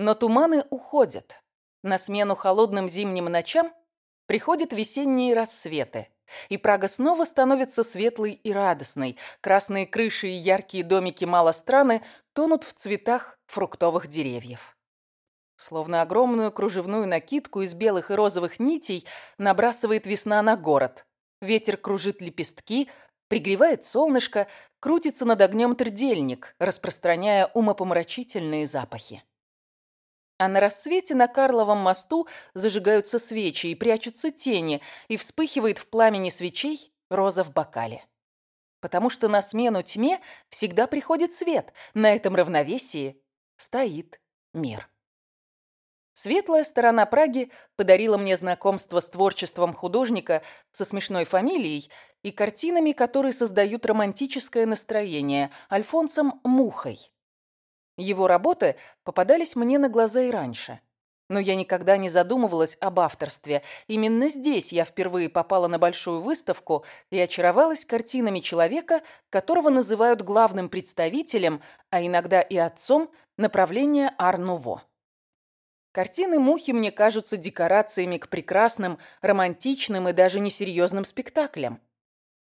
Но туманы уходят. На смену холодным зимним ночам приходят весенние рассветы. И Прага снова становится светлой и радостной. Красные крыши и яркие домики малостраны тонут в цветах фруктовых деревьев. Словно огромную кружевную накидку из белых и розовых нитей набрасывает весна на город. Ветер кружит лепестки, пригревает солнышко, крутится над огнем трдельник, распространяя умопомрачительные запахи. А на рассвете на Карловом мосту зажигаются свечи и прячутся тени, и вспыхивает в пламени свечей роза в бокале. Потому что на смену тьме всегда приходит свет, на этом равновесии стоит мир. Светлая сторона Праги подарила мне знакомство с творчеством художника со смешной фамилией и картинами, которые создают романтическое настроение, Альфонсом Мухой. Его работы попадались мне на глаза и раньше. Но я никогда не задумывалась об авторстве. Именно здесь я впервые попала на большую выставку и очаровалась картинами человека, которого называют главным представителем, а иногда и отцом направления Ар-Нуво. Картины Мухи мне кажутся декорациями к прекрасным, романтичным и даже несерьезным спектаклям.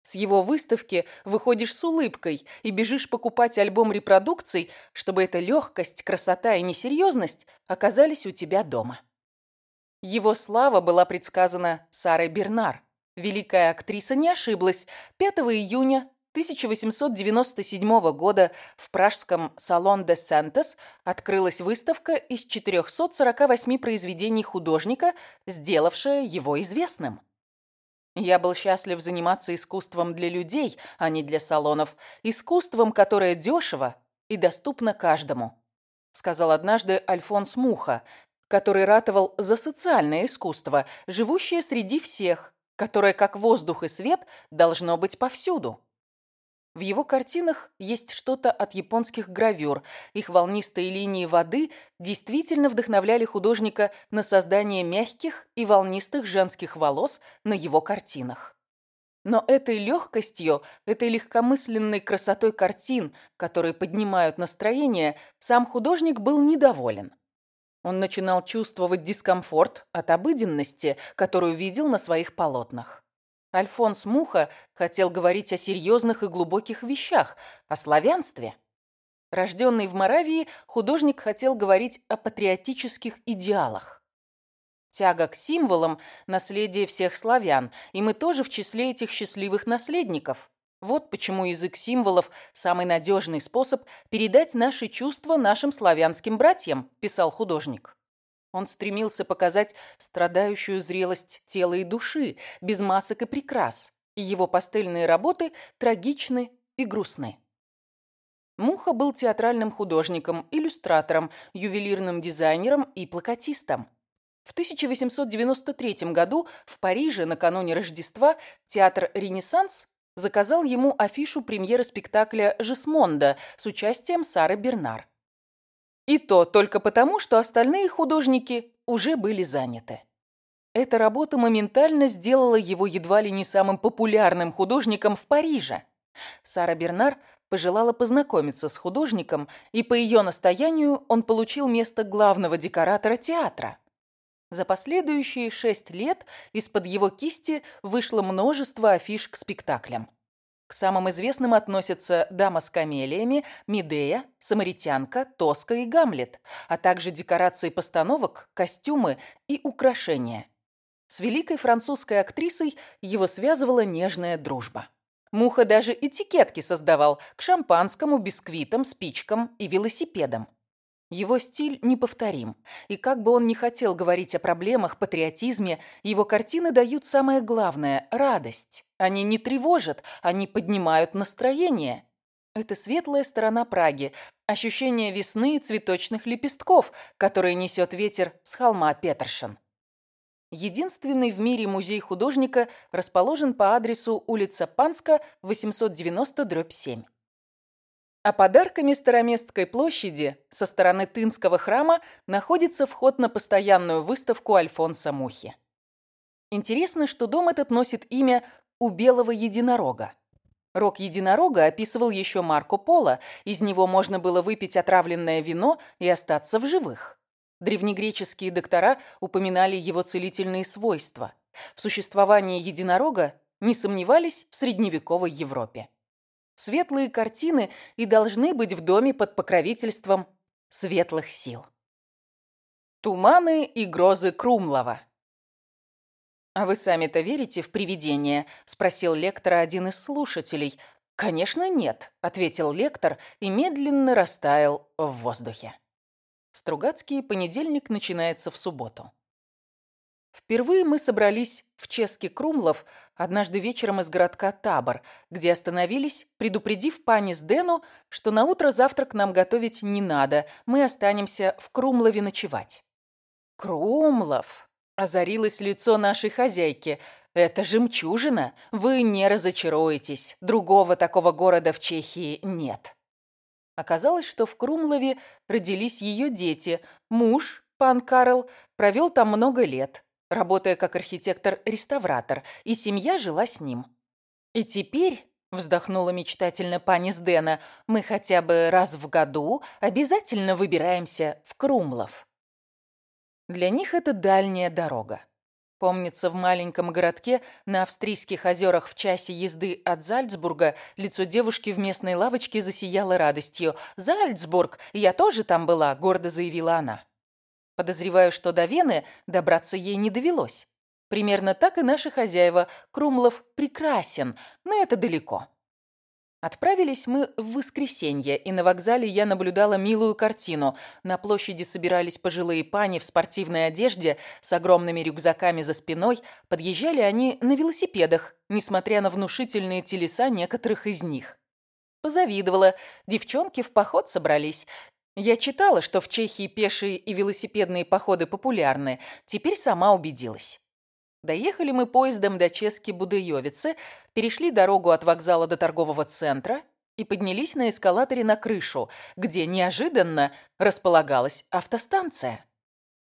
С его выставки выходишь с улыбкой и бежишь покупать альбом репродукций, чтобы эта легкость, красота и несерьезность оказались у тебя дома. Его слава была предсказана Сарой Бернар. Великая актриса не ошиблась. 5 июня 1897 года в пражском Салон де Сентес открылась выставка из 448 произведений художника, сделавшая его известным. Я был счастлив заниматься искусством для людей, а не для салонов. Искусством, которое дешево и доступно каждому, сказал однажды Альфонс Муха, который ратовал за социальное искусство, живущее среди всех, которое, как воздух и свет, должно быть повсюду. В его картинах есть что-то от японских гравюр. Их волнистые линии воды действительно вдохновляли художника на создание мягких и волнистых женских волос на его картинах. Но этой легкостью, этой легкомысленной красотой картин, которые поднимают настроение, сам художник был недоволен. Он начинал чувствовать дискомфорт от обыденности, которую видел на своих полотнах. Альфонс Муха хотел говорить о серьезных и глубоких вещах, о славянстве. Рожденный в Моравии, художник хотел говорить о патриотических идеалах. Тяга к символам – наследие всех славян, и мы тоже в числе этих счастливых наследников. Вот почему язык символов – самый надежный способ передать наши чувства нашим славянским братьям, писал художник. Он стремился показать страдающую зрелость тела и души, без масок и прикрас, и его пастельные работы трагичны и грустны. Муха был театральным художником, иллюстратором, ювелирным дизайнером и плакатистом. В 1893 году в Париже накануне Рождества театр «Ренессанс» заказал ему афишу премьеры спектакля «Жесмонда» с участием Сары Бернар. И то только потому, что остальные художники уже были заняты. Эта работа моментально сделала его едва ли не самым популярным художником в Париже. Сара Бернар пожелала познакомиться с художником, и по ее настоянию он получил место главного декоратора театра. За последующие шесть лет из-под его кисти вышло множество афиш к спектаклям. К самым известным относятся «Дама с камелиями», «Медея», «Самаритянка», «Тоска» и «Гамлет», а также декорации постановок, костюмы и украшения. С великой французской актрисой его связывала нежная дружба. Муха даже этикетки создавал к шампанскому, бисквитам, спичкам и велосипедам. Его стиль неповторим, и как бы он ни хотел говорить о проблемах, патриотизме, его картины дают самое главное – радость. Они не тревожат, они поднимают настроение. Это светлая сторона Праги, ощущение весны и цветочных лепестков, которые несет ветер с холма Петершин. Единственный в мире музей художника расположен по адресу улица Панска, 890-7. А подарками Староместской площади со стороны Тынского храма находится вход на постоянную выставку Альфонса Мухи. Интересно, что дом этот носит имя у белого единорога. Рог единорога описывал еще Марко Поло, из него можно было выпить отравленное вино и остаться в живых. Древнегреческие доктора упоминали его целительные свойства. В существовании единорога не сомневались в средневековой Европе. Светлые картины и должны быть в доме под покровительством светлых сил. Туманы и грозы Крумлова «А вы сами-то верите в привидения?» – спросил лектора один из слушателей. «Конечно, нет», – ответил лектор и медленно растаял в воздухе. Стругацкий понедельник начинается в субботу. Впервые мы собрались в Ческе Крумлов однажды вечером из городка Табор, где остановились, предупредив пани Сдену, что на утро завтрак нам готовить не надо, мы останемся в Крумлове ночевать. Крумлов! Озарилось лицо нашей хозяйки. Это жемчужина. Вы не разочаруетесь. Другого такого города в Чехии нет. Оказалось, что в Крумлове родились ее дети. Муж, пан Карл, провел там много лет работая как архитектор-реставратор, и семья жила с ним. И теперь, вздохнула мечтательно пани Сдена, мы хотя бы раз в году обязательно выбираемся в Крумлов. Для них это дальняя дорога. Помнится, в маленьком городке на австрийских озерах в часе езды от Зальцбурга лицо девушки в местной лавочке засияло радостью. «Зальцбург! Я тоже там была!» – гордо заявила она. Подозреваю, что до Вены добраться ей не довелось. Примерно так и наши хозяева. Крумлов прекрасен, но это далеко. Отправились мы в воскресенье, и на вокзале я наблюдала милую картину. На площади собирались пожилые пани в спортивной одежде с огромными рюкзаками за спиной. Подъезжали они на велосипедах, несмотря на внушительные телеса некоторых из них. Позавидовала. Девчонки в поход собрались. Я читала, что в Чехии пешие и велосипедные походы популярны. Теперь сама убедилась. Доехали мы поездом до Чески-Будыёвицы, перешли дорогу от вокзала до торгового центра и поднялись на эскалаторе на крышу, где неожиданно располагалась автостанция.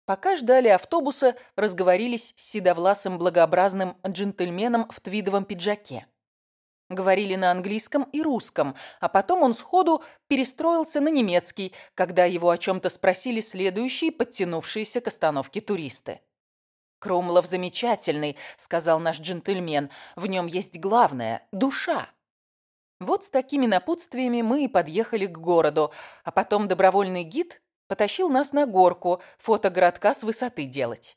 Пока ждали автобуса, разговорились с седовласым благообразным джентльменом в твидовом пиджаке. Говорили на английском и русском, а потом он сходу перестроился на немецкий, когда его о чем-то спросили следующие подтянувшиеся к остановке туристы. «Крумлов замечательный», — сказал наш джентльмен. «В нем есть главное — душа». Вот с такими напутствиями мы и подъехали к городу, а потом добровольный гид потащил нас на горку фото городка с высоты делать.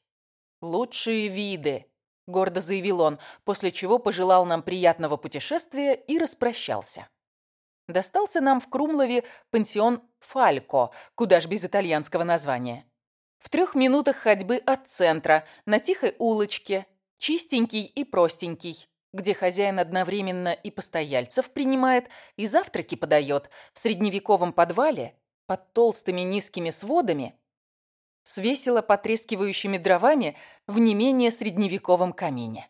Лучшие виды, — гордо заявил он, после чего пожелал нам приятного путешествия и распрощался. Достался нам в Крумлове пансион «Фалько», куда ж без итальянского названия. В трех минутах ходьбы от центра, на тихой улочке, чистенький и простенький, где хозяин одновременно и постояльцев принимает, и завтраки подает, в средневековом подвале, под толстыми низкими сводами, с весело потрескивающими дровами в не менее средневековом камине.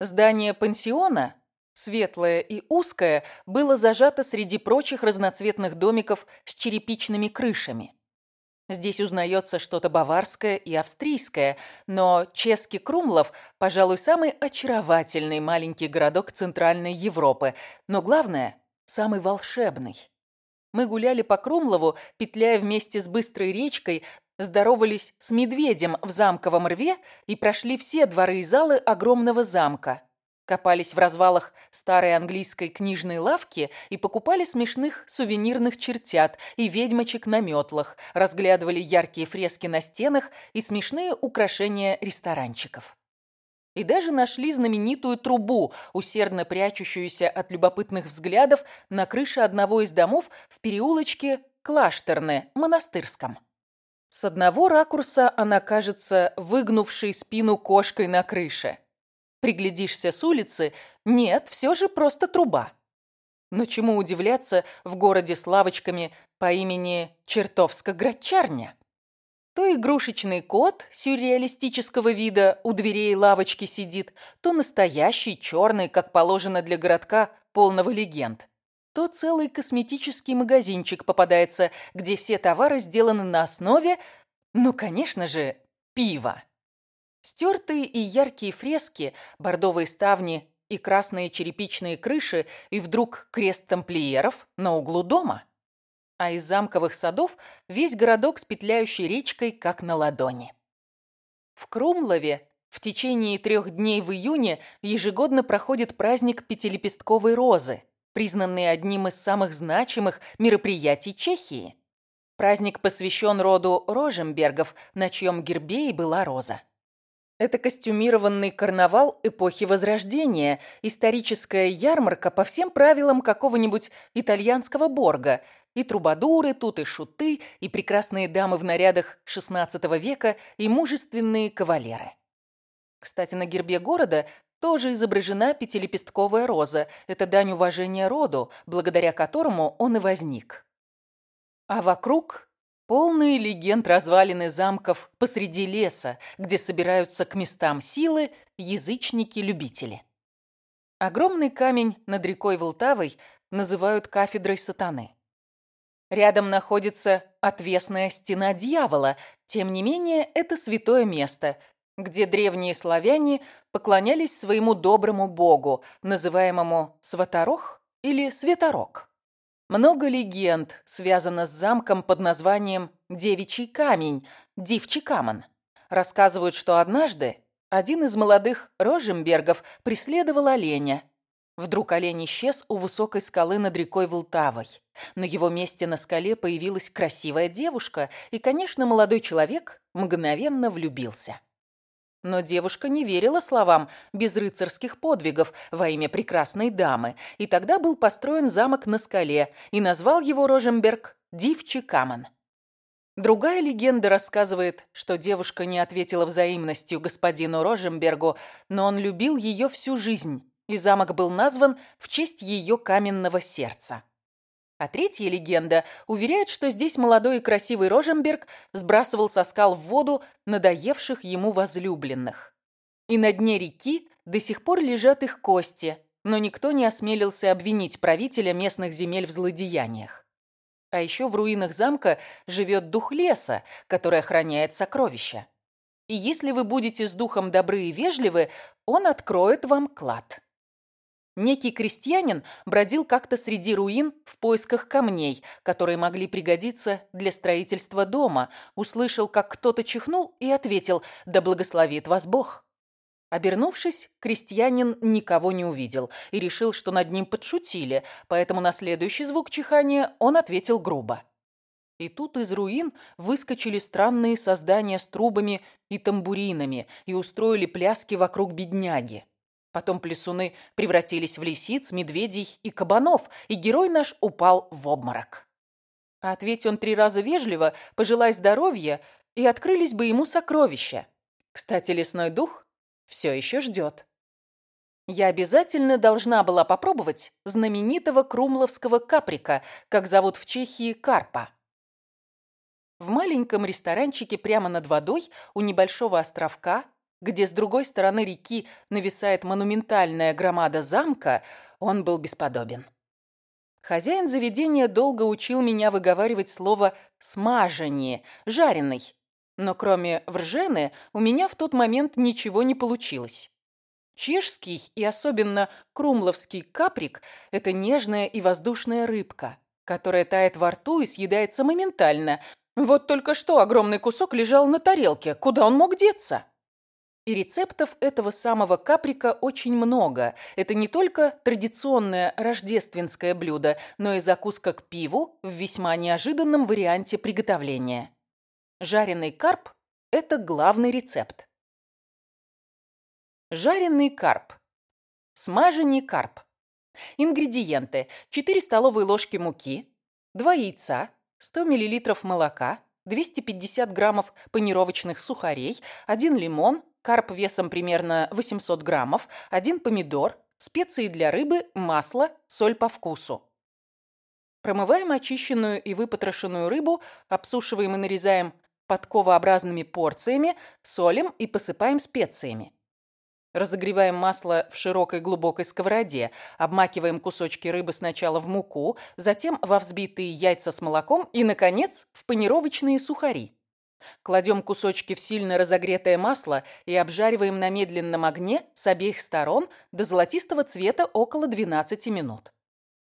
Здание пансиона, светлое и узкое, было зажато среди прочих разноцветных домиков с черепичными крышами. Здесь узнается что-то баварское и австрийское, но Чески Крумлов, пожалуй, самый очаровательный маленький городок Центральной Европы, но главное, самый волшебный. Мы гуляли по Крумлову, петляя вместе с быстрой речкой здоровались с медведем в замковом рве и прошли все дворы и залы огромного замка. Копались в развалах старой английской книжной лавки и покупали смешных сувенирных чертят и ведьмочек на метлах, разглядывали яркие фрески на стенах и смешные украшения ресторанчиков. И даже нашли знаменитую трубу, усердно прячущуюся от любопытных взглядов на крыше одного из домов в переулочке Клаштерне, монастырском. С одного ракурса она кажется выгнувшей спину кошкой на крыше. Приглядишься с улицы, нет, все же просто труба. Но чему удивляться в городе с лавочками по имени Чертовска-Грачарня? То игрушечный кот сюрреалистического вида у дверей лавочки сидит, то настоящий черный, как положено для городка, полного легенд то целый косметический магазинчик попадается, где все товары сделаны на основе, ну, конечно же, пива. Стертые и яркие фрески, бордовые ставни и красные черепичные крыши, и вдруг крест тамплиеров на углу дома. а из замковых садов весь городок с петляющей речкой как на ладони. В Крумлове в течение трех дней в июне ежегодно проходит праздник пятилепестковой розы, признанный одним из самых значимых мероприятий Чехии. Праздник посвящен роду Рожембергов, на чьем гербе и была роза. Это костюмированный карнавал эпохи Возрождения, историческая ярмарка по всем правилам какого-нибудь итальянского борга. И трубадуры тут, и шуты, и прекрасные дамы в нарядах XVI века, и мужественные кавалеры. Кстати, на гербе города тоже изображена пятилепестковая роза. Это дань уважения роду, благодаря которому он и возник. А вокруг полные легенд развалины замков посреди леса, где собираются к местам силы язычники-любители. Огромный камень над рекой Волтавой называют кафедрой сатаны. Рядом находится отвесная стена дьявола, тем не менее это святое место, где древние славяне поклонялись своему доброму богу, называемому Сваторох или Светорог. Много легенд связано с замком под названием «Девичий камень» – Дивчи Камен. Рассказывают, что однажды один из молодых Рожембергов преследовал оленя. Вдруг олень исчез у высокой скалы над рекой Влтавой. На его месте на скале появилась красивая девушка, и, конечно, молодой человек мгновенно влюбился. Но девушка не верила словам без рыцарских подвигов во имя прекрасной дамы, и тогда был построен замок на скале, и назвал его Рожемберг Дивчи Камен. Другая легенда рассказывает, что девушка не ответила взаимностью господину Рожембергу, но он любил ее всю жизнь, и замок был назван в честь ее каменного сердца. А третья легенда уверяет, что здесь молодой и красивый Роженберг сбрасывал со скал в воду надоевших ему возлюбленных. И на дне реки до сих пор лежат их кости, но никто не осмелился обвинить правителя местных земель в злодеяниях. А еще в руинах замка живет дух леса, который охраняет сокровища. И если вы будете с духом добры и вежливы, он откроет вам клад. Некий крестьянин бродил как-то среди руин в поисках камней, которые могли пригодиться для строительства дома, услышал, как кто-то чихнул и ответил «Да благословит вас Бог». Обернувшись, крестьянин никого не увидел и решил, что над ним подшутили, поэтому на следующий звук чихания он ответил грубо. И тут из руин выскочили странные создания с трубами и тамбуринами и устроили пляски вокруг бедняги. Потом плесуны превратились в лисиц, медведей и кабанов, и герой наш упал в обморок. А ответь он три раза вежливо, пожелай здоровья, и открылись бы ему сокровища. Кстати, лесной дух все еще ждет. Я обязательно должна была попробовать знаменитого крумловского каприка, как зовут в Чехии карпа. В маленьком ресторанчике прямо над водой у небольшого островка где с другой стороны реки нависает монументальная громада замка, он был бесподобен. Хозяин заведения долго учил меня выговаривать слово «смажение», «жареный». Но кроме вржены у меня в тот момент ничего не получилось. Чешский и особенно крумловский каприк – это нежная и воздушная рыбка, которая тает во рту и съедается моментально. Вот только что огромный кусок лежал на тарелке. Куда он мог деться? И рецептов этого самого каприка очень много. Это не только традиционное рождественское блюдо, но и закуска к пиву в весьма неожиданном варианте приготовления. Жареный карп – это главный рецепт. Жареный карп. Смаженный карп. Ингредиенты. 4 столовые ложки муки, 2 яйца, 100 мл молока, 250 граммов панировочных сухарей, 1 лимон, карп весом примерно 800 граммов, один помидор, специи для рыбы, масло, соль по вкусу. Промываем очищенную и выпотрошенную рыбу, обсушиваем и нарезаем подковообразными порциями, солим и посыпаем специями. Разогреваем масло в широкой глубокой сковороде, обмакиваем кусочки рыбы сначала в муку, затем во взбитые яйца с молоком и, наконец, в панировочные сухари. Кладем кусочки в сильно разогретое масло и обжариваем на медленном огне с обеих сторон до золотистого цвета около 12 минут.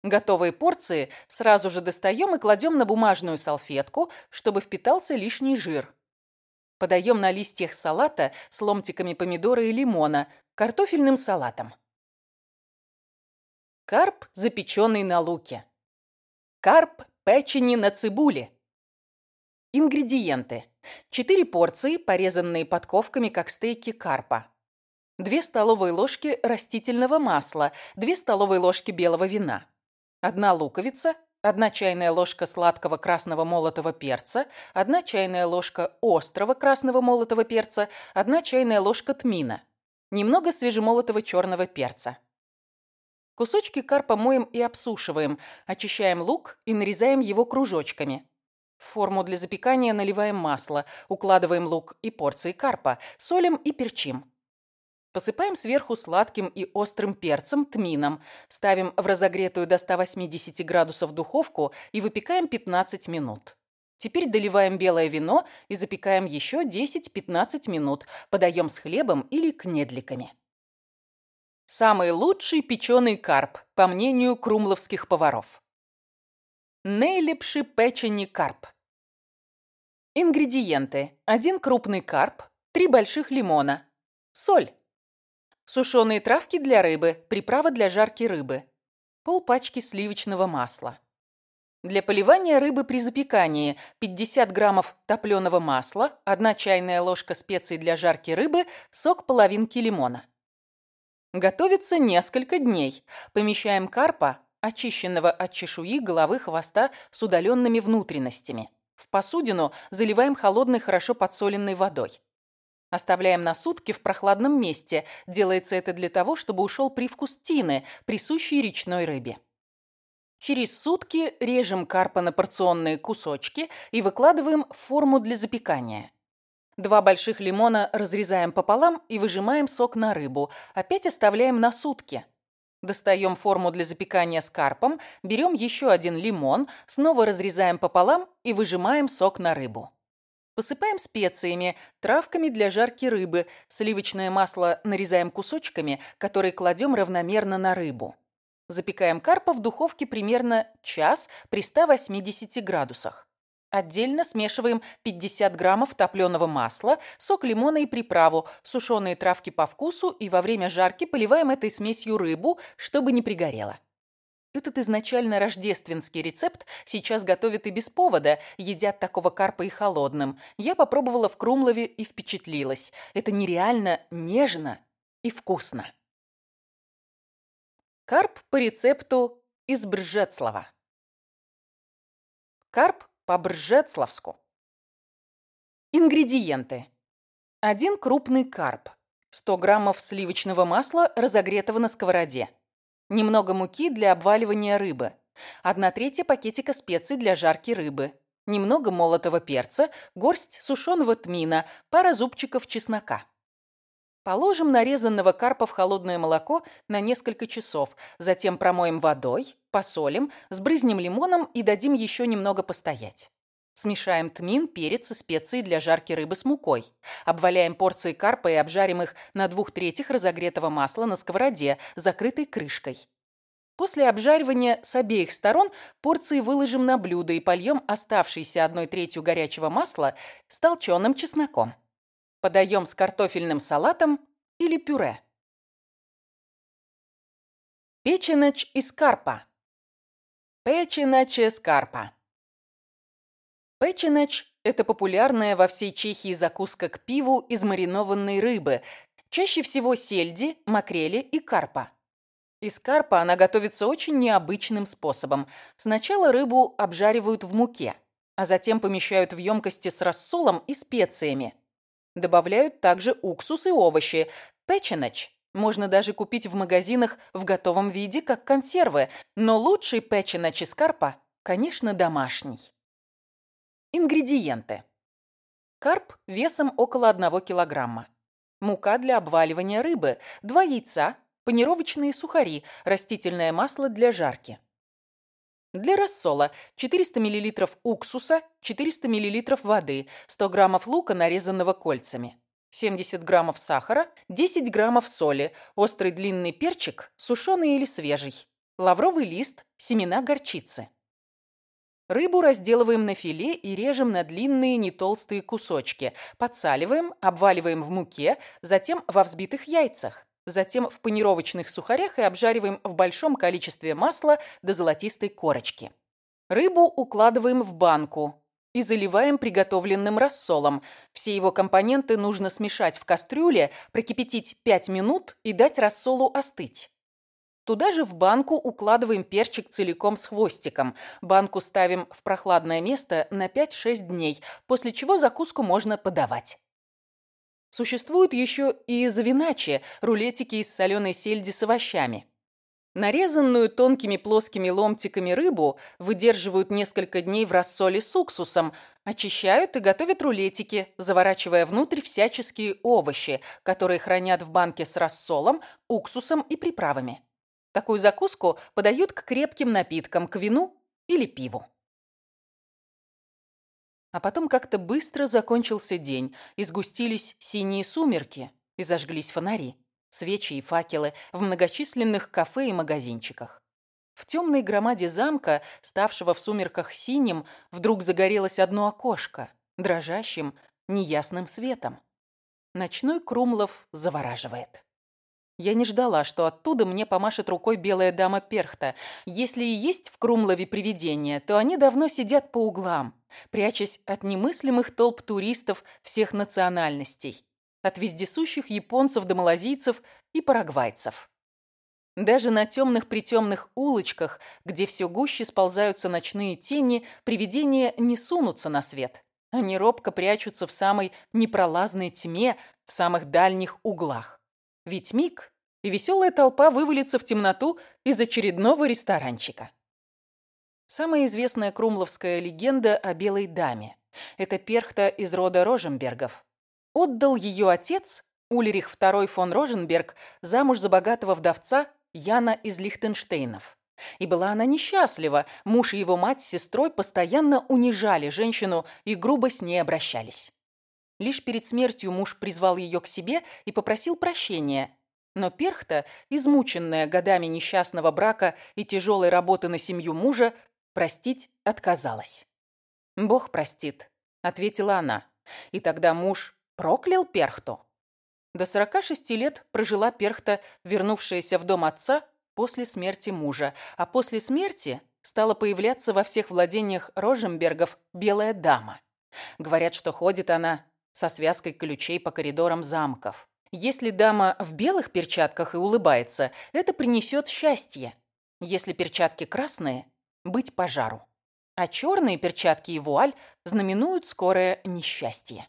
Готовые порции сразу же достаем и кладем на бумажную салфетку, чтобы впитался лишний жир. Подаем на листьях салата с ломтиками помидора и лимона, картофельным салатом. Карп, запеченный на луке. Карп печени на цибуле. Ингредиенты. 4 порции, порезанные подковками, как стейки карпа. 2 столовые ложки растительного масла, 2 столовые ложки белого вина. 1 луковица, 1 чайная ложка сладкого красного молотого перца, 1 чайная ложка острого красного молотого перца, 1 чайная ложка тмина, немного свежемолотого черного перца. Кусочки карпа моем и обсушиваем, очищаем лук и нарезаем его кружочками. В форму для запекания наливаем масло, укладываем лук и порции карпа, солим и перчим. Посыпаем сверху сладким и острым перцем, тмином, ставим в разогретую до 180 градусов духовку и выпекаем 15 минут. Теперь доливаем белое вино и запекаем еще 10-15 минут, подаем с хлебом или кнедликами. Самый лучший печеный карп, по мнению крумловских поваров. Нейлепший печени карп. Ингредиенты. Один крупный карп, три больших лимона, соль, Сушеные травки для рыбы, приправа для жарки рыбы. Пол пачки сливочного масла. Для поливания рыбы при запекании 50 граммов топленого масла, 1 чайная ложка специй для жарки рыбы, сок половинки лимона. Готовится несколько дней. Помещаем карпа, очищенного от чешуи, головы, хвоста с удаленными внутренностями. В посудину заливаем холодной, хорошо подсоленной водой. Оставляем на сутки в прохладном месте. Делается это для того, чтобы ушел привкус тины, присущий речной рыбе. Через сутки режем карпа на порционные кусочки и выкладываем в форму для запекания. Два больших лимона разрезаем пополам и выжимаем сок на рыбу. Опять оставляем на сутки. Достаем форму для запекания с карпом, берем еще один лимон, снова разрезаем пополам и выжимаем сок на рыбу. Посыпаем специями, травками для жарки рыбы, сливочное масло нарезаем кусочками, которые кладем равномерно на рыбу. Запекаем карпа в духовке примерно час при 180 градусах. Отдельно смешиваем 50 граммов топленого масла, сок лимона и приправу, сушеные травки по вкусу и во время жарки поливаем этой смесью рыбу, чтобы не пригорело. Этот изначально рождественский рецепт сейчас готовят и без повода, едят такого карпа и холодным. Я попробовала в Крумлове и впечатлилась. Это нереально нежно и вкусно. Карп по рецепту из Бржецлава. Карп по-бржецлавску. Ингредиенты. Один крупный карп. 100 граммов сливочного масла, разогретого на сковороде. Немного муки для обваливания рыбы. Одна третья пакетика специй для жарки рыбы. Немного молотого перца, горсть сушеного тмина, пара зубчиков чеснока. Положим нарезанного карпа в холодное молоко на несколько часов, затем промоем водой, посолим, сбрызнем лимоном и дадим еще немного постоять. Смешаем тмин, перец и специи для жарки рыбы с мукой. Обваляем порции карпа и обжарим их на двух третьих разогретого масла на сковороде, закрытой крышкой. После обжаривания с обеих сторон порции выложим на блюдо и польем оставшейся одной третью горячего масла с толченым чесноком. Подаем с картофельным салатом или пюре. Печеноч из карпа. Печеноч из карпа. Печенач – это популярная во всей Чехии закуска к пиву из маринованной рыбы, чаще всего сельди, макрели и карпа. Из карпа она готовится очень необычным способом. Сначала рыбу обжаривают в муке, а затем помещают в емкости с рассолом и специями. Добавляют также уксус и овощи. Печенач можно даже купить в магазинах в готовом виде, как консервы, но лучший печенач из карпа, конечно, домашний. Ингредиенты. Карп весом около 1 килограмма. Мука для обваливания рыбы, 2 яйца, панировочные сухари, растительное масло для жарки. Для рассола 400 мл уксуса, 400 мл воды, 100 граммов лука, нарезанного кольцами, 70 граммов сахара, 10 граммов соли, острый длинный перчик, сушеный или свежий, лавровый лист, семена горчицы. Рыбу разделываем на филе и режем на длинные нетолстые кусочки. Подсаливаем, обваливаем в муке, затем во взбитых яйцах. Затем в панировочных сухарях и обжариваем в большом количестве масла до золотистой корочки. Рыбу укладываем в банку и заливаем приготовленным рассолом. Все его компоненты нужно смешать в кастрюле, прокипятить 5 минут и дать рассолу остыть. Туда же в банку укладываем перчик целиком с хвостиком. Банку ставим в прохладное место на 5-6 дней, после чего закуску можно подавать. Существуют еще и завиначи, рулетики из соленой сельди с овощами. Нарезанную тонкими плоскими ломтиками рыбу выдерживают несколько дней в рассоле с уксусом, очищают и готовят рулетики, заворачивая внутрь всяческие овощи, которые хранят в банке с рассолом, уксусом и приправами. Такую закуску подают к крепким напиткам, к вину или пиву. А потом как-то быстро закончился день, и сгустились синие сумерки, и зажглись фонари, свечи и факелы в многочисленных кафе и магазинчиках. В темной громаде замка, ставшего в сумерках синим, вдруг загорелось одно окошко, дрожащим, неясным светом. Ночной Крумлов завораживает. Я не ждала, что оттуда мне помашет рукой белая дама Перхта. Если и есть в Крумлове привидения, то они давно сидят по углам, прячась от немыслимых толп туристов всех национальностей, от вездесущих японцев до малазийцев и парагвайцев. Даже на темных-притемных улочках, где все гуще сползаются ночные тени, привидения не сунутся на свет. Они робко прячутся в самой непролазной тьме, в самых дальних углах. Ведь миг, и веселая толпа вывалится в темноту из очередного ресторанчика. Самая известная крумловская легенда о белой даме. Это перхта из рода Роженбергов. Отдал ее отец, Ульрих II фон Роженберг, замуж за богатого вдовца Яна из Лихтенштейнов. И была она несчастлива, муж и его мать с сестрой постоянно унижали женщину и грубо с ней обращались. Лишь перед смертью муж призвал ее к себе и попросил прощения. Но Перхта, измученная годами несчастного брака и тяжелой работы на семью мужа, простить отказалась. «Бог простит», — ответила она. И тогда муж проклял Перхту. До 46 лет прожила Перхта, вернувшаяся в дом отца после смерти мужа, а после смерти стала появляться во всех владениях Роженбергов белая дама. Говорят, что ходит она со связкой ключей по коридорам замков. Если дама в белых перчатках и улыбается, это принесет счастье. Если перчатки красные – быть пожару. А черные перчатки и вуаль знаменуют скорое несчастье.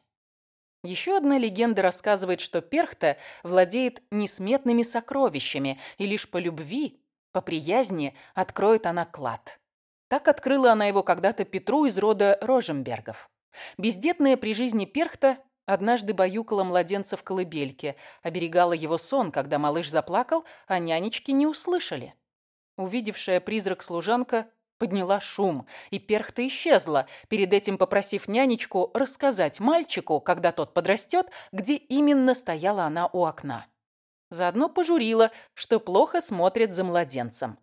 Еще одна легенда рассказывает, что Перхта владеет несметными сокровищами, и лишь по любви, по приязни откроет она клад. Так открыла она его когда-то Петру из рода Роженбергов. Бездетная при жизни Перхта однажды баюкала младенца в колыбельке, оберегала его сон, когда малыш заплакал, а нянечки не услышали. Увидевшая призрак служанка подняла шум, и перхта исчезла, перед этим попросив нянечку рассказать мальчику, когда тот подрастет, где именно стояла она у окна. Заодно пожурила, что плохо смотрит за младенцем.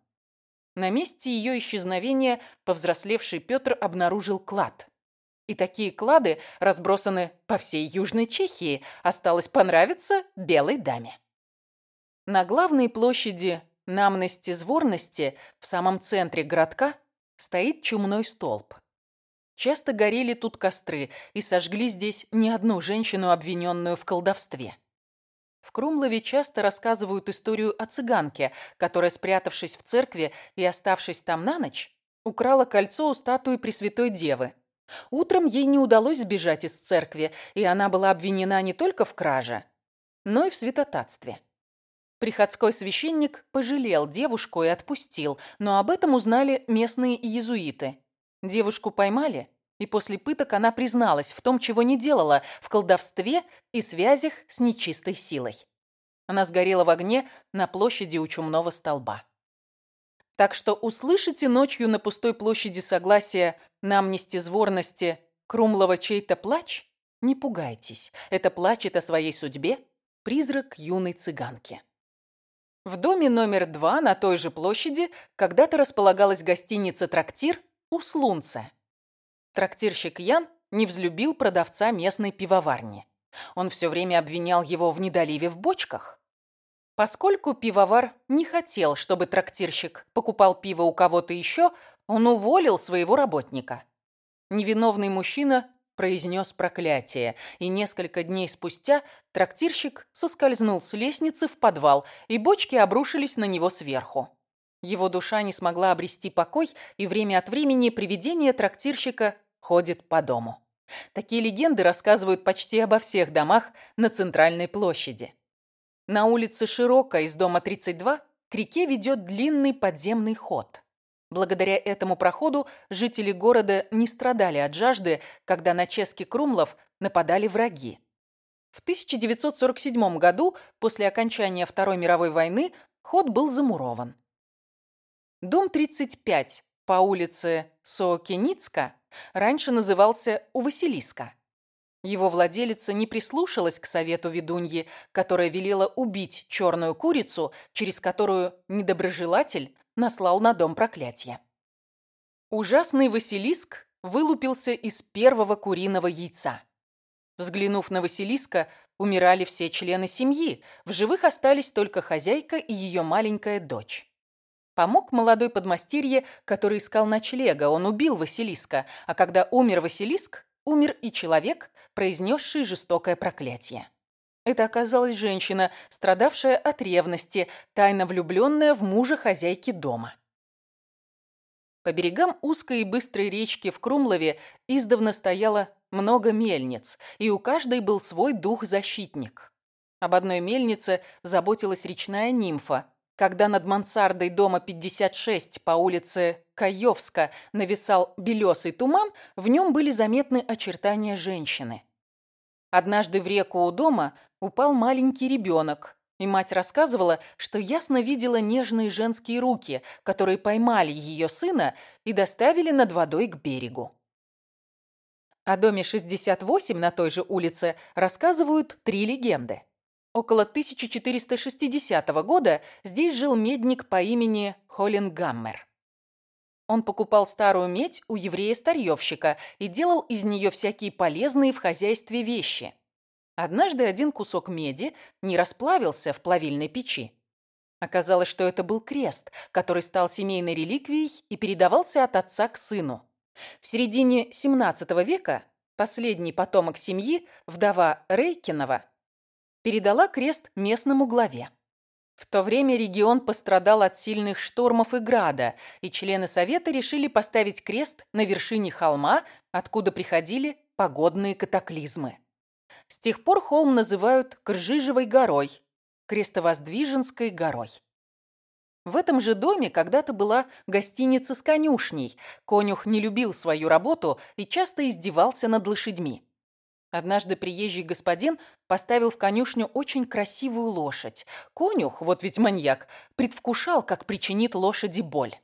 На месте ее исчезновения повзрослевший Петр обнаружил клад. И такие клады разбросаны по всей Южной Чехии. Осталось понравиться белой даме. На главной площади Намности-Зворности, в самом центре городка, стоит чумной столб. Часто горели тут костры и сожгли здесь не одну женщину, обвиненную в колдовстве. В Крумлове часто рассказывают историю о цыганке, которая, спрятавшись в церкви и оставшись там на ночь, украла кольцо у статуи Пресвятой Девы, Утром ей не удалось сбежать из церкви, и она была обвинена не только в краже, но и в святотатстве. Приходской священник пожалел девушку и отпустил, но об этом узнали местные иезуиты. Девушку поймали, и после пыток она призналась в том, чего не делала, в колдовстве и связях с нечистой силой. Она сгорела в огне на площади у чумного столба. Так что услышите ночью на пустой площади Согласия на амнистизворности Крумлова чей-то плач? Не пугайтесь, это плачет о своей судьбе призрак юной цыганки. В доме номер два на той же площади когда-то располагалась гостиница «Трактир» у Слунца. Трактирщик Ян не взлюбил продавца местной пивоварни. Он все время обвинял его в недоливе в бочках. Поскольку пивовар не хотел, чтобы трактирщик покупал пиво у кого-то еще, он уволил своего работника. Невиновный мужчина произнес проклятие, и несколько дней спустя трактирщик соскользнул с лестницы в подвал, и бочки обрушились на него сверху. Его душа не смогла обрести покой, и время от времени привидение трактирщика ходит по дому. Такие легенды рассказывают почти обо всех домах на центральной площади. На улице Широко из дома 32 к реке ведет длинный подземный ход. Благодаря этому проходу жители города не страдали от жажды, когда на Чески Крумлов нападали враги. В 1947 году, после окончания Второй мировой войны, ход был замурован. Дом 35 по улице Соокеницка раньше назывался у Василиска. Его владелица не прислушалась к совету ведуньи, которая велела убить черную курицу, через которую недоброжелатель наслал на дом проклятие. Ужасный Василиск вылупился из первого куриного яйца. Взглянув на Василиска, умирали все члены семьи, в живых остались только хозяйка и ее маленькая дочь. Помог молодой подмастерье, который искал ночлега, он убил Василиска, а когда умер Василиск, умер и человек, произнесший жестокое проклятие. Это оказалась женщина, страдавшая от ревности, тайно влюбленная в мужа хозяйки дома. По берегам узкой и быстрой речки в Крумлове издавна стояло много мельниц, и у каждой был свой дух-защитник. Об одной мельнице заботилась речная нимфа. Когда над мансардой дома 56 по улице Каевска нависал белесый туман, в нем были заметны очертания женщины. Однажды в реку у дома упал маленький ребенок, и мать рассказывала, что ясно видела нежные женские руки, которые поймали ее сына и доставили над водой к берегу. О доме 68 на той же улице рассказывают три легенды. Около 1460 года здесь жил медник по имени Холленгаммер. Он покупал старую медь у еврея-старьевщика и делал из нее всякие полезные в хозяйстве вещи. Однажды один кусок меди не расплавился в плавильной печи. Оказалось, что это был крест, который стал семейной реликвией и передавался от отца к сыну. В середине XVII века последний потомок семьи, вдова Рейкинова, передала крест местному главе. В то время регион пострадал от сильных штормов и града, и члены Совета решили поставить крест на вершине холма, откуда приходили погодные катаклизмы. С тех пор холм называют Кржижевой горой, Крестовоздвиженской горой. В этом же доме когда-то была гостиница с конюшней. Конюх не любил свою работу и часто издевался над лошадьми. Однажды приезжий господин поставил в конюшню очень красивую лошадь. Конюх, вот ведь маньяк, предвкушал, как причинит лошади боль.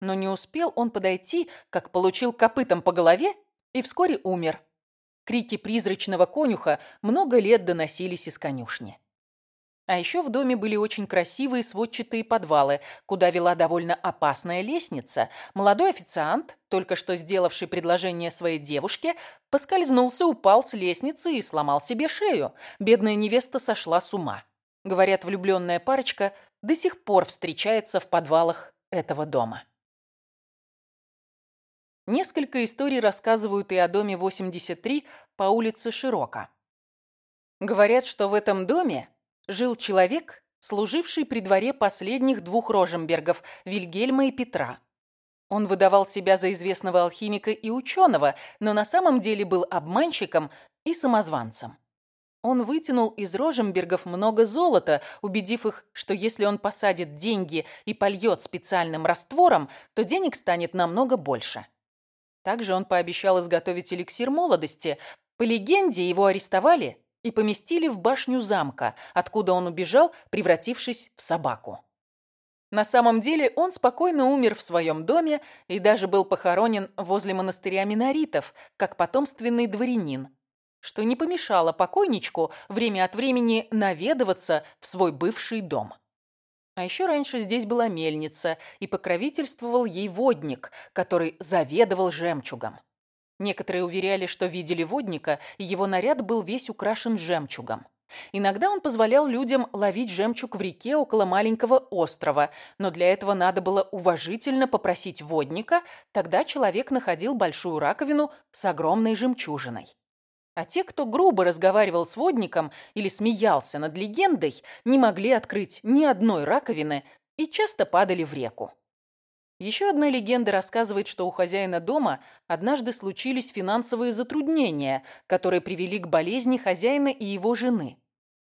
Но не успел он подойти, как получил копытом по голове и вскоре умер. Крики призрачного конюха много лет доносились из конюшни. А еще в доме были очень красивые сводчатые подвалы, куда вела довольно опасная лестница. Молодой официант, только что сделавший предложение своей девушке, поскользнулся, упал с лестницы и сломал себе шею. Бедная невеста сошла с ума. Говорят, влюбленная парочка до сих пор встречается в подвалах этого дома. Несколько историй рассказывают и о доме 83 по улице Широко. Говорят, что в этом доме жил человек, служивший при дворе последних двух Рожембергов, Вильгельма и Петра. Он выдавал себя за известного алхимика и ученого, но на самом деле был обманщиком и самозванцем. Он вытянул из Рожембергов много золота, убедив их, что если он посадит деньги и польет специальным раствором, то денег станет намного больше. Также он пообещал изготовить эликсир молодости. По легенде, его арестовали и поместили в башню замка, откуда он убежал, превратившись в собаку. На самом деле он спокойно умер в своем доме и даже был похоронен возле монастыря миноритов, как потомственный дворянин, что не помешало покойничку время от времени наведываться в свой бывший дом. А еще раньше здесь была мельница, и покровительствовал ей водник, который заведовал жемчугом. Некоторые уверяли, что видели водника, и его наряд был весь украшен жемчугом. Иногда он позволял людям ловить жемчуг в реке около маленького острова, но для этого надо было уважительно попросить водника, тогда человек находил большую раковину с огромной жемчужиной. А те, кто грубо разговаривал с водником или смеялся над легендой, не могли открыть ни одной раковины и часто падали в реку. Еще одна легенда рассказывает, что у хозяина дома однажды случились финансовые затруднения, которые привели к болезни хозяина и его жены.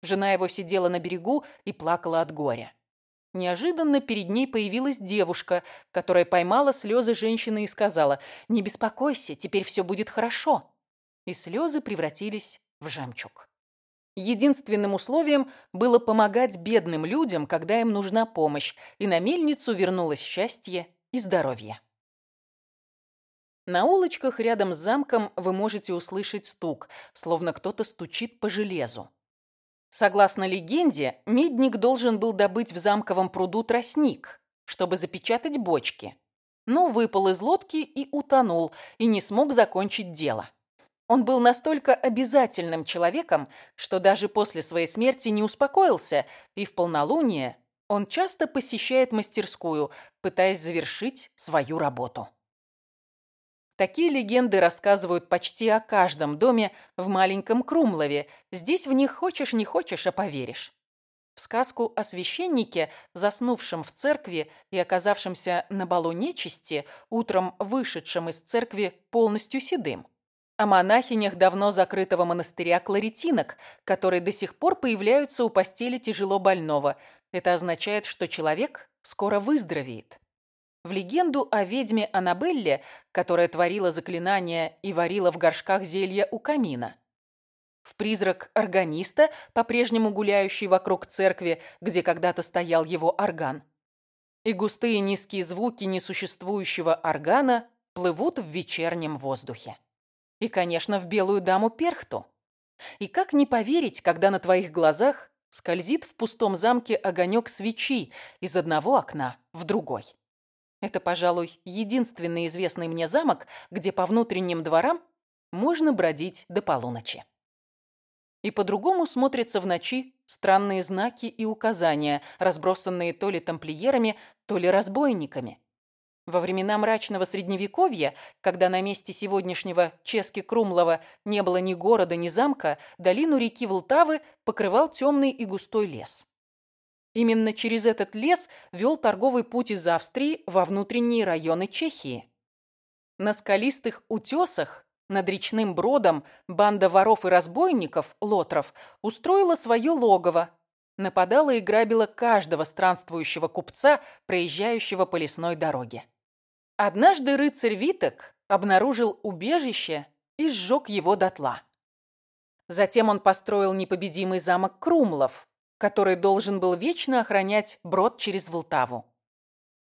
Жена его сидела на берегу и плакала от горя. Неожиданно перед ней появилась девушка, которая поймала слезы женщины и сказала «Не беспокойся, теперь все будет хорошо» и слезы превратились в жемчуг. Единственным условием было помогать бедным людям, когда им нужна помощь, и на мельницу вернулось счастье и здоровье. На улочках рядом с замком вы можете услышать стук, словно кто-то стучит по железу. Согласно легенде, медник должен был добыть в замковом пруду тростник, чтобы запечатать бочки, но выпал из лодки и утонул, и не смог закончить дело. Он был настолько обязательным человеком, что даже после своей смерти не успокоился, и в полнолуние он часто посещает мастерскую, пытаясь завершить свою работу. Такие легенды рассказывают почти о каждом доме в маленьком Крумлове. Здесь в них хочешь не хочешь, а поверишь. В сказку о священнике, заснувшем в церкви и оказавшемся на балу нечисти, утром вышедшем из церкви полностью седым о монахинях давно закрытого монастыря кларитинок, которые до сих пор появляются у постели тяжело больного. Это означает, что человек скоро выздоровеет. В легенду о ведьме Аннабелле, которая творила заклинания и варила в горшках зелья у камина. В призрак органиста, по-прежнему гуляющий вокруг церкви, где когда-то стоял его орган. И густые низкие звуки несуществующего органа плывут в вечернем воздухе. И, конечно, в белую даму Перхту. И как не поверить, когда на твоих глазах скользит в пустом замке огонек свечи из одного окна в другой. Это, пожалуй, единственный известный мне замок, где по внутренним дворам можно бродить до полуночи. И по-другому смотрятся в ночи странные знаки и указания, разбросанные то ли тамплиерами, то ли разбойниками. Во времена мрачного средневековья, когда на месте сегодняшнего Чески-Крумлова не было ни города, ни замка, долину реки Волтавы покрывал темный и густой лес. Именно через этот лес вел торговый путь из Австрии во внутренние районы Чехии. На скалистых утесах над речным бродом банда воров и разбойников, лотров, устроила свое логово, нападала и грабила каждого странствующего купца, проезжающего по лесной дороге. Однажды рыцарь Виток обнаружил убежище и сжег его дотла. Затем он построил непобедимый замок Крумлов, который должен был вечно охранять брод через Волтаву.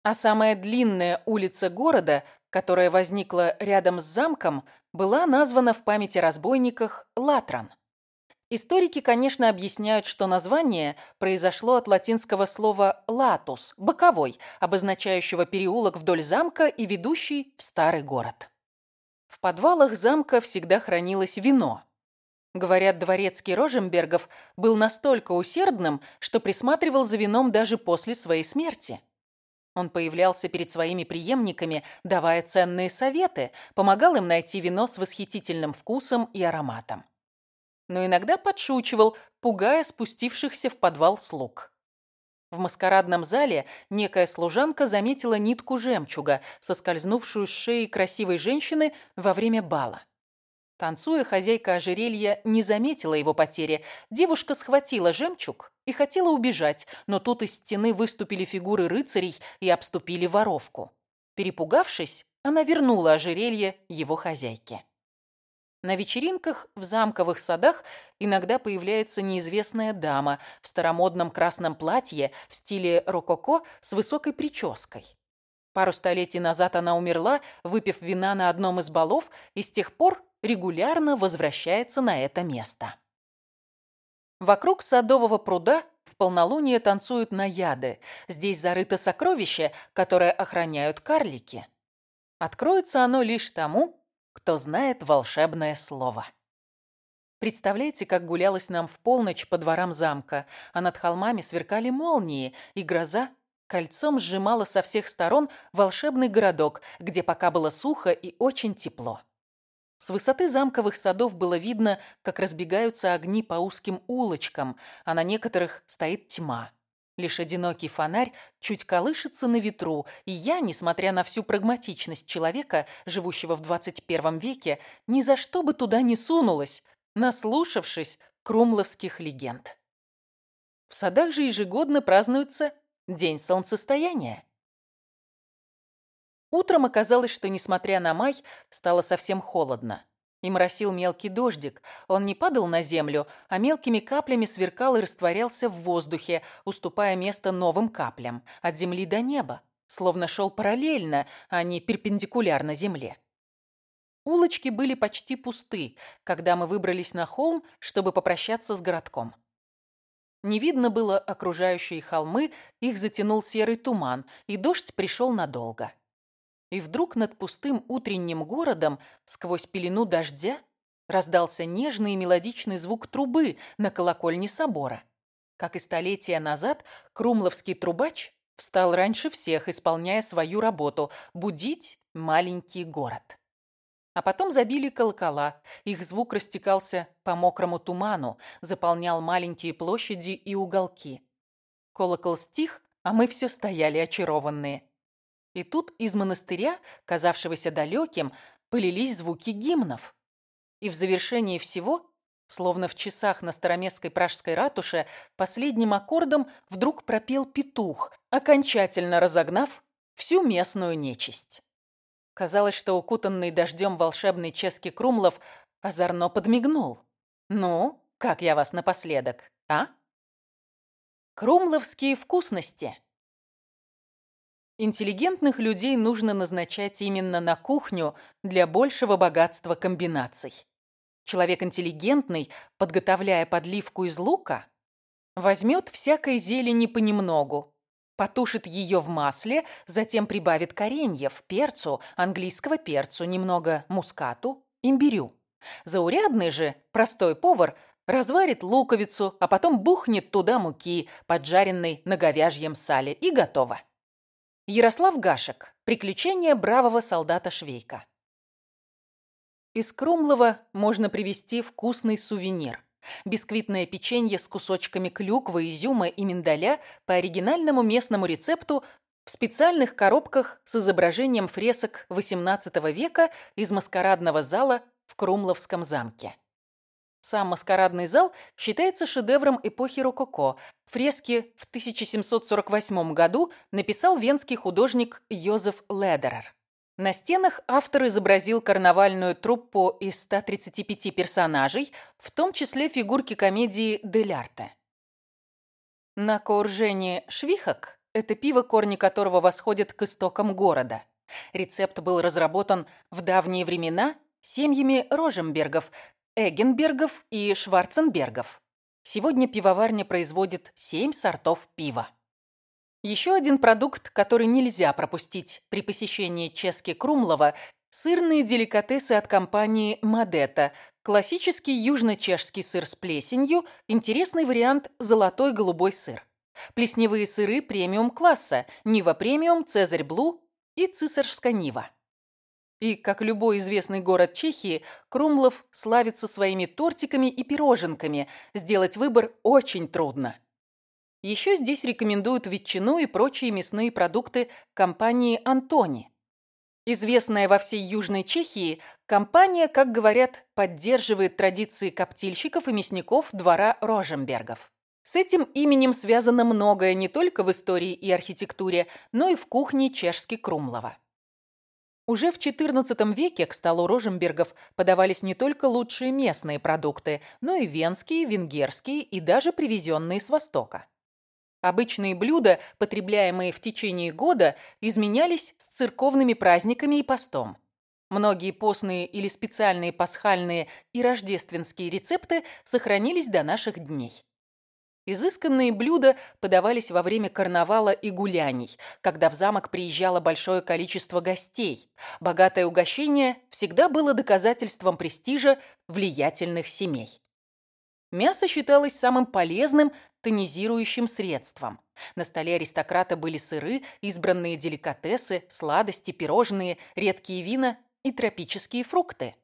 А самая длинная улица города, которая возникла рядом с замком, была названа в памяти разбойниках Латран. Историки, конечно, объясняют, что название произошло от латинского слова «латус» – «боковой», обозначающего переулок вдоль замка и ведущий в старый город. В подвалах замка всегда хранилось вино. Говорят, дворецкий Рожембергов был настолько усердным, что присматривал за вином даже после своей смерти. Он появлялся перед своими преемниками, давая ценные советы, помогал им найти вино с восхитительным вкусом и ароматом но иногда подшучивал, пугая спустившихся в подвал слуг. В маскарадном зале некая служанка заметила нитку жемчуга, соскользнувшую с шеи красивой женщины во время бала. Танцуя, хозяйка ожерелья не заметила его потери. Девушка схватила жемчуг и хотела убежать, но тут из стены выступили фигуры рыцарей и обступили воровку. Перепугавшись, она вернула ожерелье его хозяйке. На вечеринках в замковых садах иногда появляется неизвестная дама в старомодном красном платье в стиле рококо с высокой прической. Пару столетий назад она умерла, выпив вина на одном из балов, и с тех пор регулярно возвращается на это место. Вокруг садового пруда в полнолуние танцуют наяды. Здесь зарыто сокровище, которое охраняют карлики. Откроется оно лишь тому, кто знает волшебное слово. Представляете, как гулялось нам в полночь по дворам замка, а над холмами сверкали молнии, и гроза кольцом сжимала со всех сторон волшебный городок, где пока было сухо и очень тепло. С высоты замковых садов было видно, как разбегаются огни по узким улочкам, а на некоторых стоит тьма. Лишь одинокий фонарь чуть колышется на ветру, и я, несмотря на всю прагматичность человека, живущего в 21 веке, ни за что бы туда не сунулась, наслушавшись крумловских легенд. В садах же ежегодно празднуется День солнцестояния. Утром оказалось, что, несмотря на май, стало совсем холодно. И моросил мелкий дождик. Он не падал на землю, а мелкими каплями сверкал и растворялся в воздухе, уступая место новым каплям от земли до неба, словно шел параллельно, а не перпендикулярно земле. Улочки были почти пусты, когда мы выбрались на холм, чтобы попрощаться с городком. Не видно было окружающие холмы, их затянул серый туман, и дождь пришел надолго. И вдруг над пустым утренним городом, сквозь пелену дождя, раздался нежный и мелодичный звук трубы на колокольне собора. Как и столетия назад, крумловский трубач встал раньше всех, исполняя свою работу – будить маленький город. А потом забили колокола, их звук растекался по мокрому туману, заполнял маленькие площади и уголки. Колокол стих, а мы все стояли очарованные. И тут из монастыря, казавшегося далеким, полились звуки гимнов. И в завершении всего, словно в часах на староместской пражской ратуше, последним аккордом вдруг пропел петух, окончательно разогнав всю местную нечисть. Казалось, что укутанный дождем волшебный Чески Крумлов озорно подмигнул. «Ну, как я вас напоследок, а?» Крумловские вкусности. Интеллигентных людей нужно назначать именно на кухню для большего богатства комбинаций. Человек интеллигентный, подготовляя подливку из лука, возьмет всякой зелени понемногу, потушит ее в масле, затем прибавит кореньев, перцу, английского перцу, немного мускату, имбирю. Заурядный же, простой повар, разварит луковицу, а потом бухнет туда муки, поджаренной на говяжьем сале, и готово. Ярослав Гашек. Приключения бравого солдата Швейка. Из Крумлова можно привезти вкусный сувенир. Бисквитное печенье с кусочками клюквы, изюма и миндаля по оригинальному местному рецепту в специальных коробках с изображением фресок XVIII века из маскарадного зала в Крумловском замке. Сам маскарадный зал считается шедевром эпохи рококо. Фрески в 1748 году написал венский художник Йозеф Ледерер. На стенах автор изобразил карнавальную труппу из 135 персонажей, в том числе фигурки комедии «Дель Арте». На коуржене швихок – это пиво, корни которого восходят к истокам города. Рецепт был разработан в давние времена семьями Рожембергов, Эгенбергов и Шварценбергов. Сегодня пивоварня производит 7 сортов пива. Еще один продукт, который нельзя пропустить при посещении Чески Крумлова – сырные деликатесы от компании Мадета. Классический южно-чешский сыр с плесенью, интересный вариант – золотой голубой сыр. Плесневые сыры премиум-класса, Нива премиум, Цезарь Блу и Цисарская Нива. И, как любой известный город Чехии, Крумлов славится своими тортиками и пироженками. Сделать выбор очень трудно. Еще здесь рекомендуют ветчину и прочие мясные продукты компании «Антони». Известная во всей Южной Чехии, компания, как говорят, поддерживает традиции коптильщиков и мясников двора Рожембергов. С этим именем связано многое не только в истории и архитектуре, но и в кухне чешски Крумлова. Уже в XIV веке к столу Рожембергов подавались не только лучшие местные продукты, но и венские, венгерские и даже привезенные с Востока. Обычные блюда, потребляемые в течение года, изменялись с церковными праздниками и постом. Многие постные или специальные пасхальные и рождественские рецепты сохранились до наших дней. Изысканные блюда подавались во время карнавала и гуляний, когда в замок приезжало большое количество гостей. Богатое угощение всегда было доказательством престижа влиятельных семей. Мясо считалось самым полезным тонизирующим средством. На столе аристократа были сыры, избранные деликатесы, сладости, пирожные, редкие вина и тропические фрукты.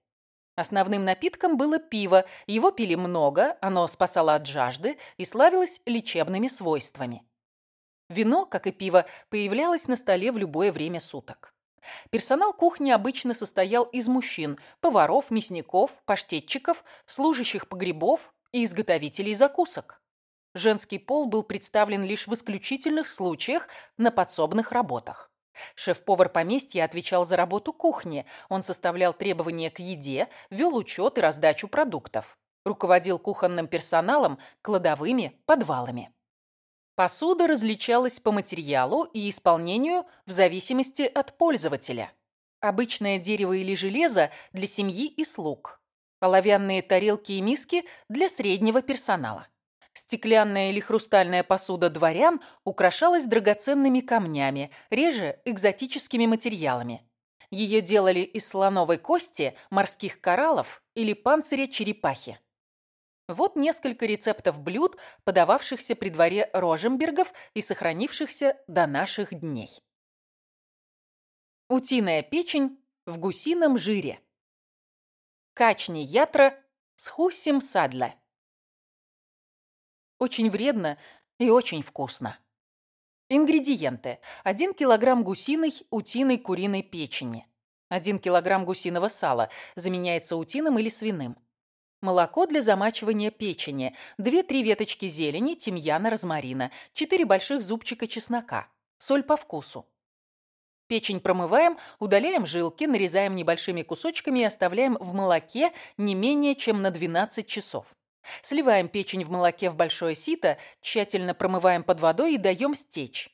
Основным напитком было пиво, его пили много, оно спасало от жажды и славилось лечебными свойствами. Вино, как и пиво, появлялось на столе в любое время суток. Персонал кухни обычно состоял из мужчин, поваров, мясников, паштетчиков, служащих погребов и изготовителей закусок. Женский пол был представлен лишь в исключительных случаях на подсобных работах. Шеф-повар поместья отвечал за работу кухни. Он составлял требования к еде, вел учет и раздачу продуктов. Руководил кухонным персоналом, кладовыми, подвалами. Посуда различалась по материалу и исполнению в зависимости от пользователя. Обычное дерево или железо для семьи и слуг. Оловянные тарелки и миски для среднего персонала. Стеклянная или хрустальная посуда дворян украшалась драгоценными камнями, реже экзотическими материалами. Ее делали из слоновой кости, морских кораллов или панциря черепахи. Вот несколько рецептов блюд, подававшихся при дворе Рожембергов и сохранившихся до наших дней. Утиная печень в гусином жире. Качни ятра с хусим садля. Очень вредно и очень вкусно. Ингредиенты. 1 килограмм гусиной, утиной, куриной печени. 1 килограмм гусиного сала заменяется утиным или свиным. Молоко для замачивания печени. 2-3 веточки зелени, тимьяна, розмарина. 4 больших зубчика чеснока. Соль по вкусу. Печень промываем, удаляем жилки, нарезаем небольшими кусочками и оставляем в молоке не менее чем на 12 часов. Сливаем печень в молоке в большое сито, тщательно промываем под водой и даем стечь.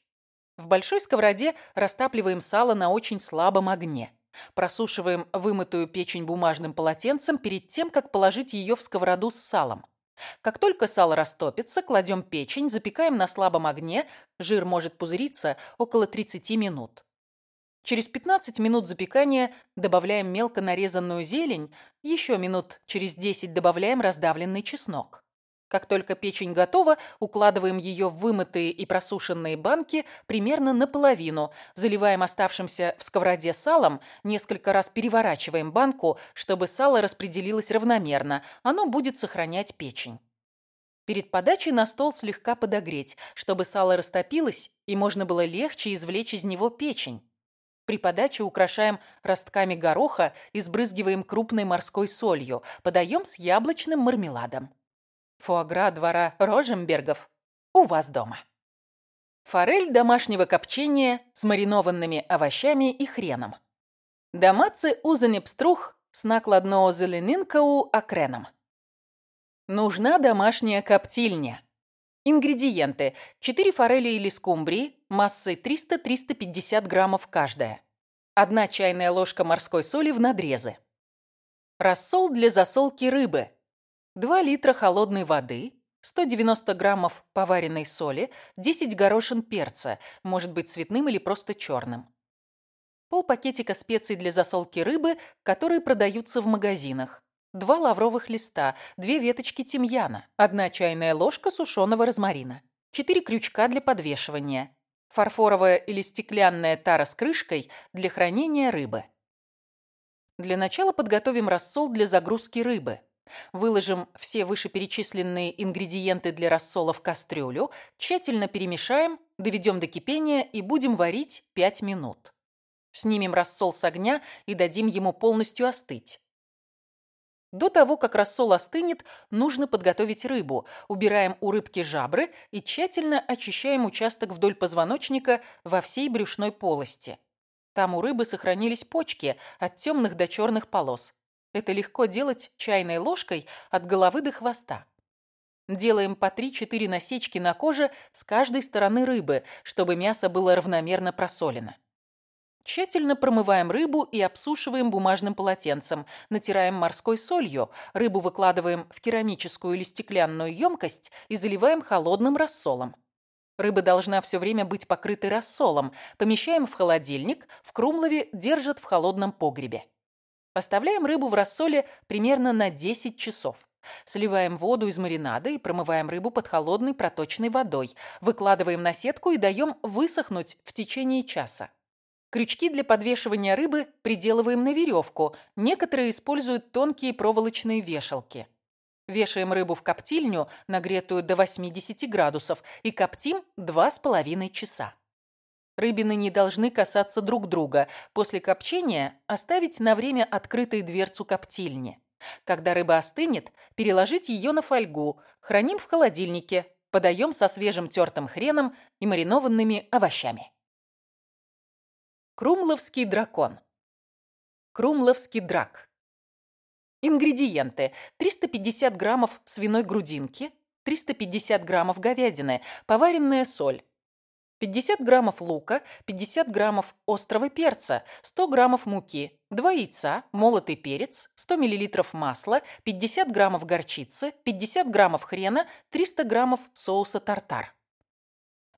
В большой сковороде растапливаем сало на очень слабом огне. Просушиваем вымытую печень бумажным полотенцем перед тем, как положить ее в сковороду с салом. Как только сало растопится, кладем печень, запекаем на слабом огне, жир может пузыриться около 30 минут. Через 15 минут запекания добавляем мелко нарезанную зелень, еще минут через 10 добавляем раздавленный чеснок. Как только печень готова, укладываем ее в вымытые и просушенные банки примерно наполовину, заливаем оставшимся в сковороде салом, несколько раз переворачиваем банку, чтобы сало распределилось равномерно, оно будет сохранять печень. Перед подачей на стол слегка подогреть, чтобы сало растопилось и можно было легче извлечь из него печень. При подаче украшаем ростками гороха и сбрызгиваем крупной морской солью. Подаем с яблочным мармеладом. Фуагра двора Рожембергов у вас дома. Форель домашнего копчения с маринованными овощами и хреном. Домацы узенепструх с накладного зеленинкау окреном. Нужна домашняя коптильня. Ингредиенты. 4 форели или скумбрии массой 300-350 граммов каждая. 1 чайная ложка морской соли в надрезы. Рассол для засолки рыбы. 2 литра холодной воды, 190 граммов поваренной соли, 10 горошин перца, может быть цветным или просто черным. Пол пакетика специй для засолки рыбы, которые продаются в магазинах два лавровых листа, две веточки тимьяна, одна чайная ложка сушеного розмарина, четыре крючка для подвешивания, фарфоровая или стеклянная тара с крышкой для хранения рыбы. Для начала подготовим рассол для загрузки рыбы. Выложим все вышеперечисленные ингредиенты для рассола в кастрюлю, тщательно перемешаем, доведем до кипения и будем варить 5 минут. Снимем рассол с огня и дадим ему полностью остыть. До того, как рассол остынет, нужно подготовить рыбу. Убираем у рыбки жабры и тщательно очищаем участок вдоль позвоночника во всей брюшной полости. Там у рыбы сохранились почки от темных до черных полос. Это легко делать чайной ложкой от головы до хвоста. Делаем по 3-4 насечки на коже с каждой стороны рыбы, чтобы мясо было равномерно просолено. Тщательно промываем рыбу и обсушиваем бумажным полотенцем. Натираем морской солью. Рыбу выкладываем в керамическую или стеклянную емкость и заливаем холодным рассолом. Рыба должна все время быть покрытой рассолом. Помещаем в холодильник, в Крумлове держат в холодном погребе. Оставляем рыбу в рассоле примерно на 10 часов. Сливаем воду из маринада и промываем рыбу под холодной проточной водой. Выкладываем на сетку и даем высохнуть в течение часа. Крючки для подвешивания рыбы приделываем на веревку. Некоторые используют тонкие проволочные вешалки. Вешаем рыбу в коптильню, нагретую до 80 градусов, и коптим 2,5 часа. Рыбины не должны касаться друг друга. После копчения оставить на время открытой дверцу коптильни. Когда рыба остынет, переложить ее на фольгу. Храним в холодильнике. Подаем со свежим тертым хреном и маринованными овощами. Крумловский дракон. Крумловский драк. Ингредиенты. 350 граммов свиной грудинки, 350 граммов говядины, поваренная соль, 50 граммов лука, 50 граммов острого перца, 100 граммов муки, 2 яйца, молотый перец, 100 миллилитров масла, 50 граммов горчицы, 50 граммов хрена, 300 граммов соуса тартар.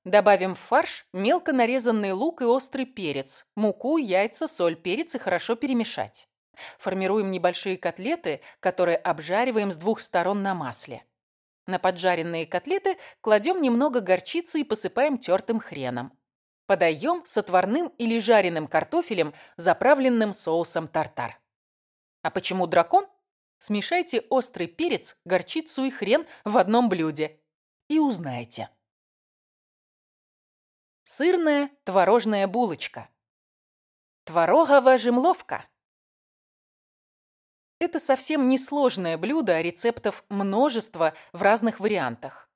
Добавим в фарш мелко нарезанный лук и острый перец, муку, яйца, соль, перец и хорошо перемешать. Формируем небольшие котлеты, которые обжариваем с двух сторон на масле. На поджаренные котлеты кладем немного горчицы и посыпаем тертым хреном. Подаем с отварным или жареным картофелем, заправленным соусом тартар. А почему дракон? Смешайте острый перец, горчицу и хрен в одном блюде и узнаете. Сырная творожная булочка. Творогова жемловка. Это совсем несложное блюдо, а рецептов множество в разных вариантах.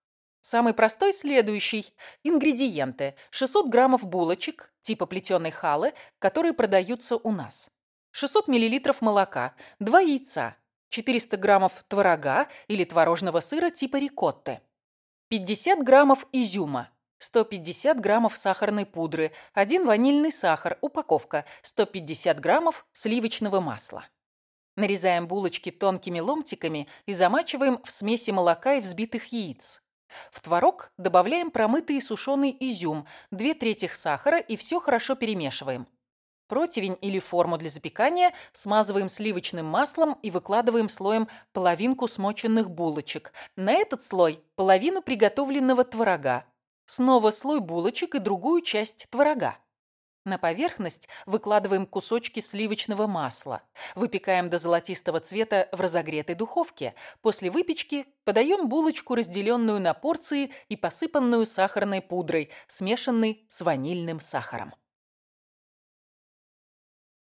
Самый простой следующий. Ингредиенты. 600 граммов булочек, типа плетеной халы, которые продаются у нас. 600 миллилитров молока, 2 яйца, 400 граммов творога или творожного сыра типа рикотты, 50 граммов изюма, 150 граммов сахарной пудры, 1 ванильный сахар, упаковка, 150 граммов сливочного масла. Нарезаем булочки тонкими ломтиками и замачиваем в смеси молока и взбитых яиц. В творог добавляем промытый и сушеный изюм, 2 трети сахара и все хорошо перемешиваем. Противень или форму для запекания смазываем сливочным маслом и выкладываем слоем половинку смоченных булочек. На этот слой половину приготовленного творога, Снова слой булочек и другую часть творога. На поверхность выкладываем кусочки сливочного масла. Выпекаем до золотистого цвета в разогретой духовке. После выпечки подаем булочку, разделенную на порции и посыпанную сахарной пудрой, смешанной с ванильным сахаром.